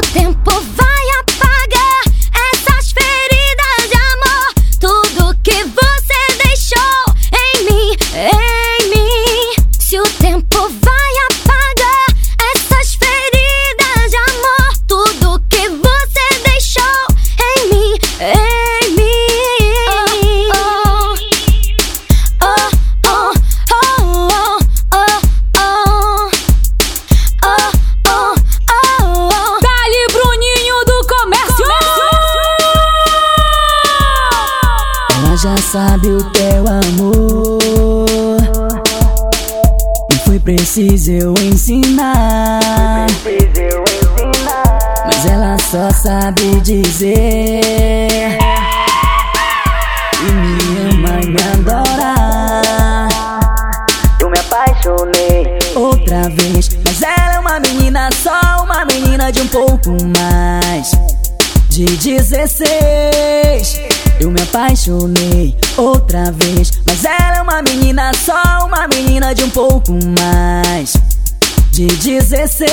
o tempo vai apagar essas feridas de amor. Tudo que você deixou em mim, em mim. Se o tempo vai já sabe o teu amor. E foi preciso eu ensinar. Mas ela só sabe dizer. E me ama e me adora. Eu me apaixonei. Outra vez, mas ela é uma menina só, uma menina de um pouco mais. De 16 eu me apaixonei outra vez Mas ela é uma menina só, uma menina de um pouco mais. De 16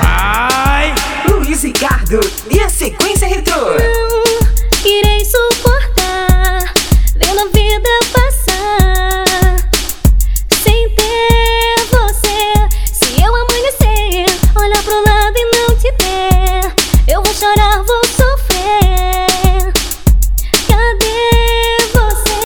Ai! Luiz Ricardo e a sequência retrô. Não irei suportar Vendo a vida passar. Sem ter você Se eu amanhecer Olhar pro lado e não te ter Eu vou chorar.